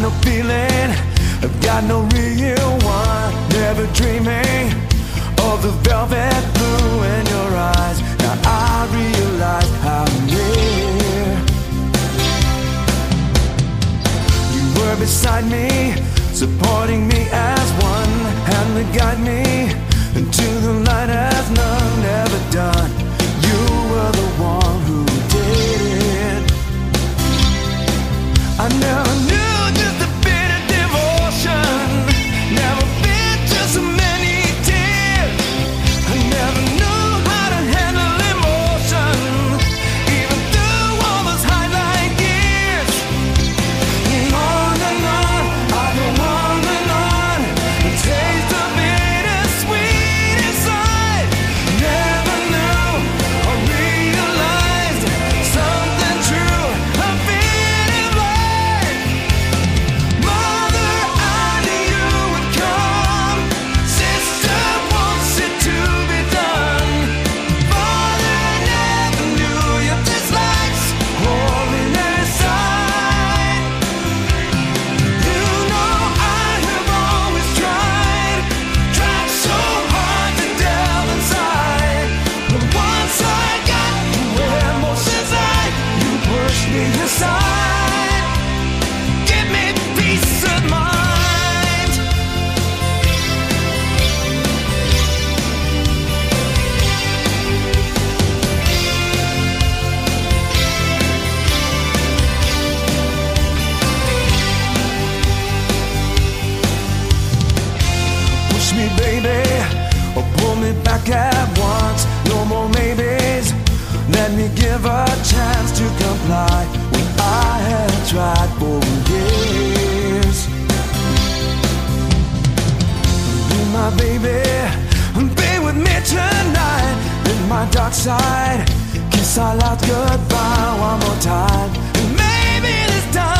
no feeling, I've got no real one. Never dreaming of the velvet blue in your eyes. Now I realize how near you were beside me, supporting me as one, and to guide me me back at once. No more maybes. Let me give a chance to comply when I have tried for years. Be my baby, be with me tonight. In my dark side, kiss our last goodbye one more time. Maybe this time.